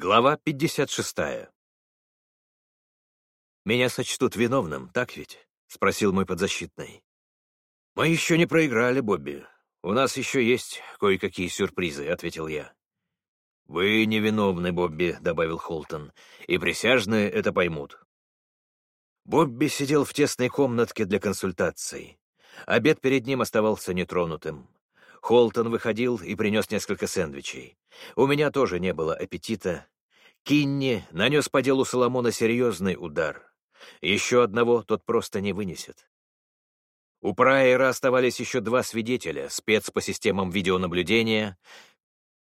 Глава 56. «Меня сочтут виновным, так ведь?» — спросил мой подзащитный. «Мы еще не проиграли, Бобби. У нас еще есть кое-какие сюрпризы», — ответил я. «Вы невиновны, Бобби», — добавил Холтон, — «и присяжные это поймут». Бобби сидел в тесной комнатке для консультаций. Обед перед ним оставался нетронутым. Холтон выходил и принес несколько сэндвичей. У меня тоже не было аппетита. Кинни нанес по делу Соломона серьезный удар. Еще одного тот просто не вынесет. У Прайера оставались еще два свидетеля, спец по системам видеонаблюдения,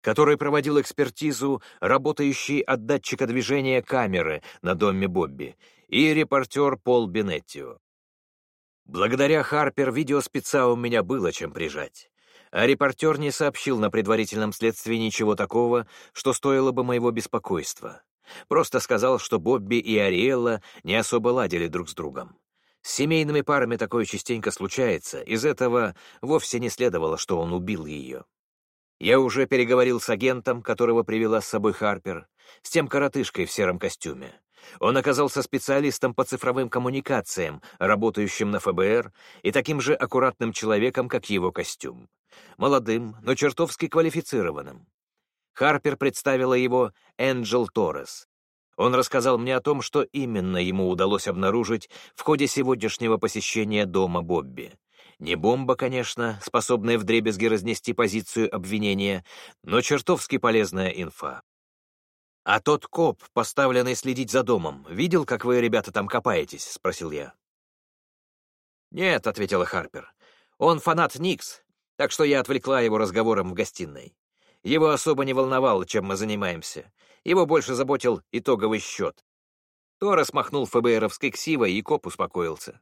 который проводил экспертизу, работающий от датчика движения камеры на доме Бобби, и репортер Пол Бенеттио. Благодаря Харпер видеоспеца у меня было чем прижать а репортер не сообщил на предварительном следствии ничего такого, что стоило бы моего беспокойства. Просто сказал, что Бобби и Ариэлла не особо ладили друг с другом. С семейными парами такое частенько случается, из этого вовсе не следовало, что он убил ее. Я уже переговорил с агентом, которого привела с собой Харпер, с тем коротышкой в сером костюме. Он оказался специалистом по цифровым коммуникациям, работающим на ФБР, и таким же аккуратным человеком, как его костюм. Молодым, но чертовски квалифицированным. Харпер представила его Энджел Торрес. Он рассказал мне о том, что именно ему удалось обнаружить в ходе сегодняшнего посещения дома Бобби. Не бомба, конечно, способная вдребезги разнести позицию обвинения, но чертовски полезная инфа. «А тот коп, поставленный следить за домом, видел, как вы, ребята, там копаетесь?» — спросил я. «Нет», — ответила Харпер. «Он фанат Никс, так что я отвлекла его разговором в гостиной. Его особо не волновало, чем мы занимаемся. Его больше заботил итоговый счет. Торрес махнул ФБРовской ксивой, и коп успокоился.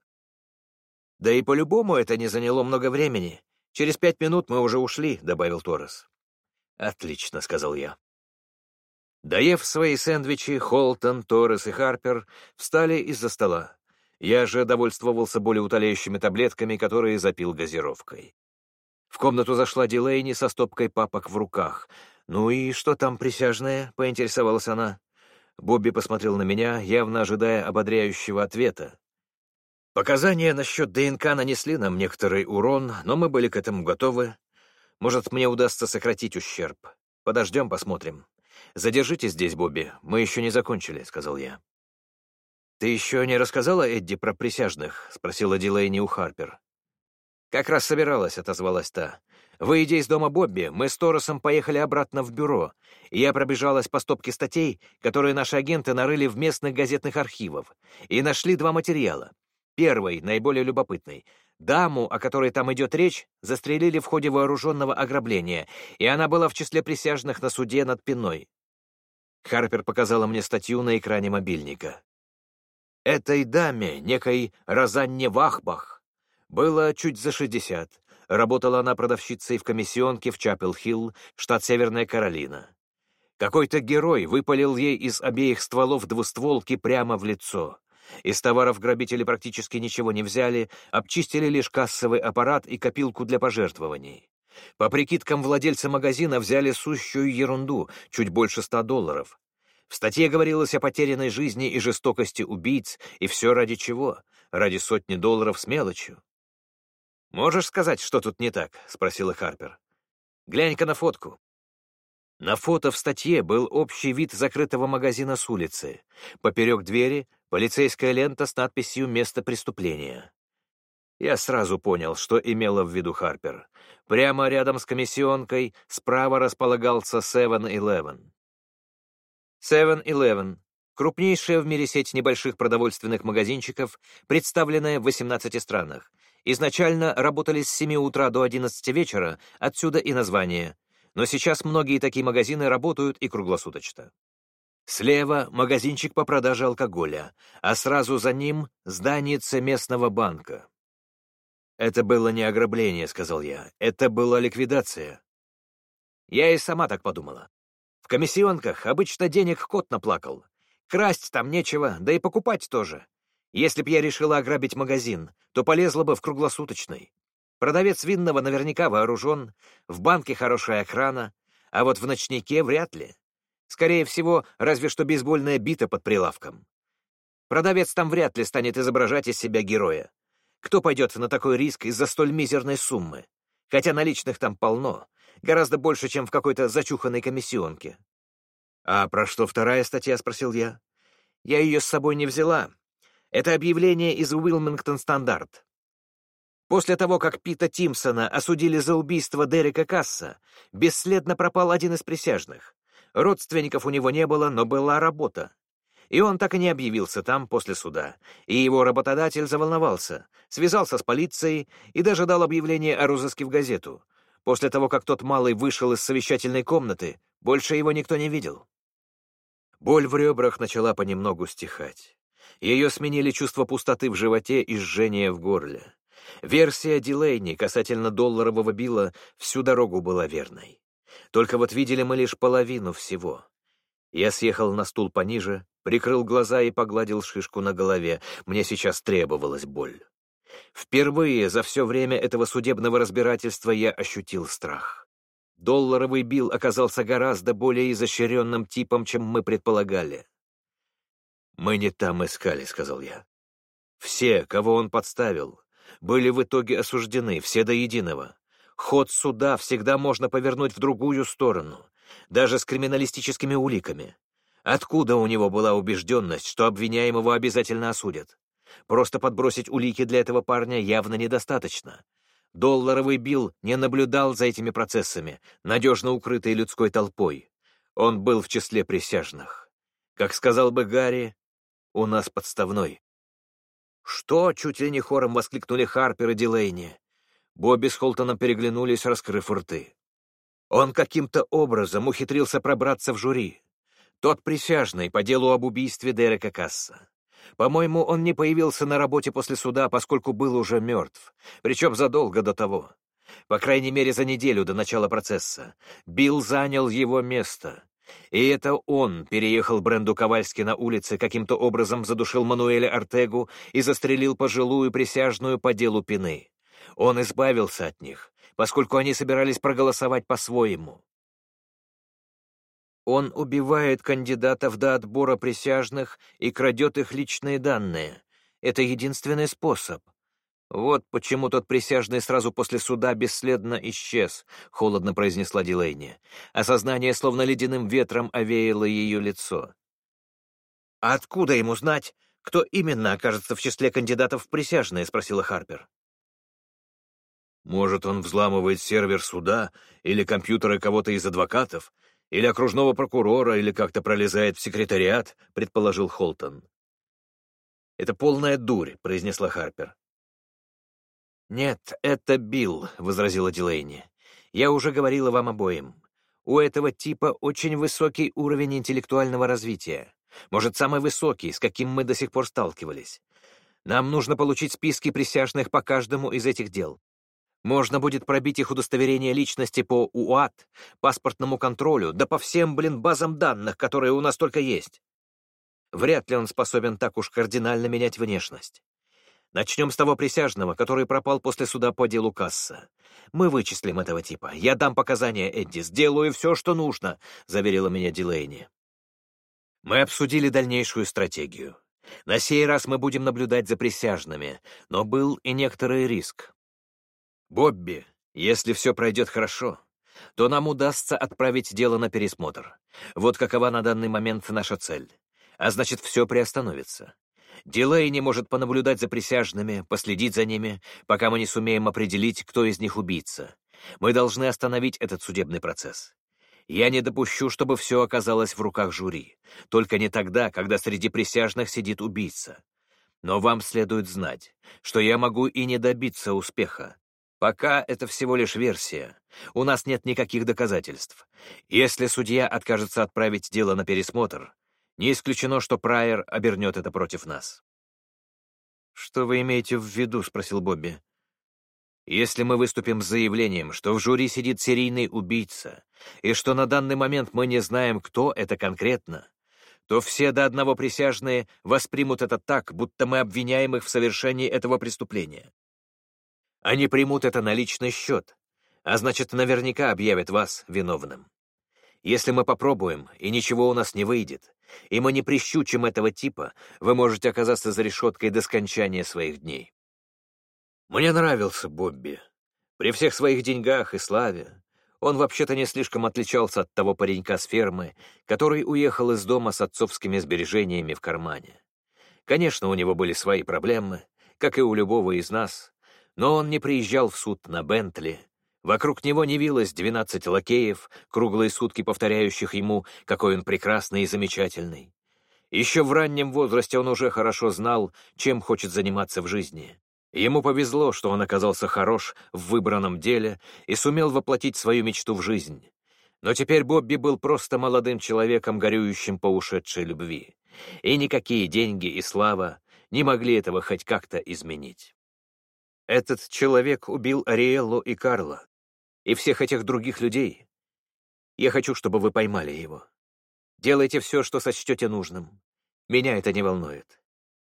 «Да и по-любому это не заняло много времени. Через пять минут мы уже ушли», — добавил Торрес. «Отлично», — сказал я. Доев свои сэндвичи, Холтон, Торрес и Харпер встали из-за стола. Я же довольствовался более утоляющими таблетками, которые запил газировкой. В комнату зашла Дилейни со стопкой папок в руках. «Ну и что там, присяжная?» — поинтересовалась она. Бобби посмотрел на меня, явно ожидая ободряющего ответа. Показания насчет ДНК нанесли нам некоторый урон, но мы были к этому готовы. Может, мне удастся сократить ущерб. Подождем, посмотрим. «Задержите здесь, Бобби, мы еще не закончили», — сказал я. «Ты еще не рассказала Эдди про присяжных?» — спросила Дилейни у Харпер. «Как раз собиралась», — отозвалась та. «Выйдя из дома Бобби, мы с Торосом поехали обратно в бюро, и я пробежалась по стопке статей, которые наши агенты нарыли в местных газетных архивах, и нашли два материала. Первый, наиболее любопытный. Даму, о которой там идет речь, застрелили в ходе вооруженного ограбления, и она была в числе присяжных на суде над Пиной. Харпер показала мне статью на экране мобильника. Этой даме, некой Розанне Вахбах, было чуть за 60. Работала она продавщицей в комиссионке в Чапел-Хилл, штат Северная Каролина. Какой-то герой выпалил ей из обеих стволов двустволки прямо в лицо. Из товаров грабители практически ничего не взяли, обчистили лишь кассовый аппарат и копилку для пожертвований. По прикидкам владельца магазина взяли сущую ерунду, чуть больше ста долларов. В статье говорилось о потерянной жизни и жестокости убийц, и все ради чего? Ради сотни долларов с мелочью. «Можешь сказать, что тут не так?» — спросила Харпер. «Глянь-ка на фотку». На фото в статье был общий вид закрытого магазина с улицы. Поперек двери — полицейская лента с надписью «Место преступления». Я сразу понял, что имела в виду Харпер. Прямо рядом с комиссионкой справа располагался 7-Eleven. 7-Eleven — крупнейшая в мире сеть небольших продовольственных магазинчиков, представленная в 18 странах. Изначально работали с 7 утра до 11 вечера, отсюда и название. Но сейчас многие такие магазины работают и круглосуточно. Слева — магазинчик по продаже алкоголя, а сразу за ним — зданице местного банка. «Это было не ограбление», — сказал я. «Это была ликвидация». Я и сама так подумала. В комиссионках обычно денег кот наплакал. Красть там нечего, да и покупать тоже. Если б я решила ограбить магазин, то полезла бы в круглосуточный. Продавец винного наверняка вооружен, в банке хорошая охрана, а вот в ночнике вряд ли. Скорее всего, разве что бейсбольная бита под прилавком. Продавец там вряд ли станет изображать из себя героя. Кто пойдет на такой риск из-за столь мизерной суммы? Хотя наличных там полно, гораздо больше, чем в какой-то зачуханной комиссионке. «А про что вторая статья?» — спросил я. «Я ее с собой не взяла. Это объявление из Уилмингтон Стандарт. После того, как Пита Тимсона осудили за убийство Дерека Касса, бесследно пропал один из присяжных. Родственников у него не было, но была работа. И он так и не объявился там после суда. И его работодатель заволновался, связался с полицией и даже дал объявление о розыске в газету. После того, как тот малый вышел из совещательной комнаты, больше его никто не видел. Боль в ребрах начала понемногу стихать. Ее сменили чувство пустоты в животе и жжение в горле. Версия Дилейни касательно долларового билла всю дорогу была верной. Только вот видели мы лишь половину всего. Я съехал на стул пониже, прикрыл глаза и погладил шишку на голове. Мне сейчас требовалась боль. Впервые за все время этого судебного разбирательства я ощутил страх. Долларовый билл оказался гораздо более изощренным типом, чем мы предполагали. «Мы не там искали», — сказал я. «Все, кого он подставил, были в итоге осуждены, все до единого. Ход суда всегда можно повернуть в другую сторону, даже с криминалистическими уликами. Откуда у него была убежденность, что обвиняемого обязательно осудят? Просто подбросить улики для этого парня явно недостаточно. Долларовый Билл не наблюдал за этими процессами, надежно укрытый людской толпой. Он был в числе присяжных. Как сказал бы Гарри, у нас подставной. «Что?» — чуть ли не хором воскликнули Харпер и Дилейни. Бобби с Холтоном переглянулись, раскрыв рты. Он каким-то образом ухитрился пробраться в жюри. Тот присяжный по делу об убийстве Дерека Касса. По-моему, он не появился на работе после суда, поскольку был уже мертв, причем задолго до того. По крайней мере, за неделю до начала процесса. Билл занял его место. И это он переехал Бренду Ковальски на улице, каким-то образом задушил Мануэля Артегу и застрелил пожилую присяжную по делу Пины. Он избавился от них, поскольку они собирались проголосовать по-своему. Он убивает кандидатов до отбора присяжных и крадет их личные данные. Это единственный способ. «Вот почему тот присяжный сразу после суда бесследно исчез», — холодно произнесла Дилейни. Осознание словно ледяным ветром овеяло ее лицо. «А откуда ему знать, кто именно окажется в числе кандидатов в присяжные?» — спросила Харпер. «Может, он взламывает сервер суда или компьютеры кого-то из адвокатов, или окружного прокурора, или как-то пролезает в секретариат», — предположил Холтон. «Это полная дурь», — произнесла Харпер. «Нет, это Билл», — возразила Дилейни. «Я уже говорила вам обоим. У этого типа очень высокий уровень интеллектуального развития. Может, самый высокий, с каким мы до сих пор сталкивались. Нам нужно получить списки присяжных по каждому из этих дел. Можно будет пробить их удостоверение личности по УАТ, паспортному контролю, да по всем, блин, базам данных, которые у нас только есть. Вряд ли он способен так уж кардинально менять внешность. Начнем с того присяжного, который пропал после суда по делу Касса. Мы вычислим этого типа. Я дам показания Эдди, сделаю все, что нужно», — заверила меня Дилейни. Мы обсудили дальнейшую стратегию. На сей раз мы будем наблюдать за присяжными, но был и некоторый риск. «Бобби, если все пройдет хорошо, то нам удастся отправить дело на пересмотр. Вот какова на данный момент наша цель. А значит, все приостановится. Дилей не может понаблюдать за присяжными, последить за ними, пока мы не сумеем определить, кто из них убийца. Мы должны остановить этот судебный процесс. Я не допущу, чтобы все оказалось в руках жюри. Только не тогда, когда среди присяжных сидит убийца. Но вам следует знать, что я могу и не добиться успеха. Пока это всего лишь версия. У нас нет никаких доказательств. Если судья откажется отправить дело на пересмотр, не исключено, что Прайер обернет это против нас. «Что вы имеете в виду?» — спросил Бобби. «Если мы выступим с заявлением, что в жюри сидит серийный убийца, и что на данный момент мы не знаем, кто это конкретно, то все до одного присяжные воспримут это так, будто мы обвиняем их в совершении этого преступления. Они примут это на личный счет, а значит, наверняка объявят вас виновным. Если мы попробуем, и ничего у нас не выйдет, и мы не прищучим этого типа, вы можете оказаться за решеткой до скончания своих дней. Мне нравился Бобби. При всех своих деньгах и славе он вообще-то не слишком отличался от того паренька с фермы, который уехал из дома с отцовскими сбережениями в кармане. Конечно, у него были свои проблемы, как и у любого из нас, но он не приезжал в суд на Бентли. Вокруг него не вилось двенадцать лакеев, круглые сутки повторяющих ему, какой он прекрасный и замечательный. Еще в раннем возрасте он уже хорошо знал, чем хочет заниматься в жизни. Ему повезло, что он оказался хорош в выбранном деле и сумел воплотить свою мечту в жизнь. Но теперь Бобби был просто молодым человеком, горюющим по ушедшей любви. И никакие деньги и слава не могли этого хоть как-то изменить. Этот человек убил Ариэллу и Карла, и всех этих других людей. Я хочу, чтобы вы поймали его. Делайте все, что сочтете нужным. Меня это не волнует.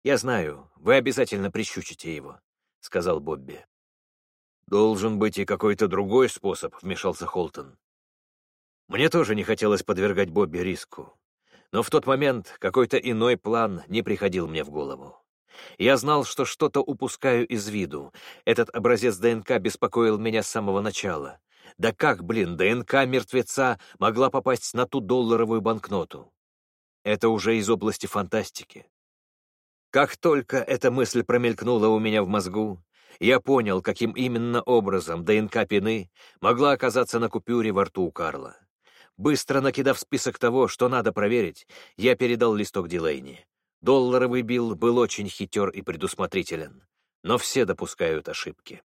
Я знаю, вы обязательно прищучите его. — сказал Бобби. «Должен быть и какой-то другой способ», — вмешался Холтон. Мне тоже не хотелось подвергать Бобби риску. Но в тот момент какой-то иной план не приходил мне в голову. Я знал, что что-то упускаю из виду. Этот образец ДНК беспокоил меня с самого начала. Да как, блин, ДНК мертвеца могла попасть на ту долларовую банкноту? Это уже из области фантастики. Как только эта мысль промелькнула у меня в мозгу, я понял, каким именно образом ДНК Пины могла оказаться на купюре во рту у Карла. Быстро накидав список того, что надо проверить, я передал листок Дилейни. Долларовый Билл был очень хитер и предусмотрителен, но все допускают ошибки.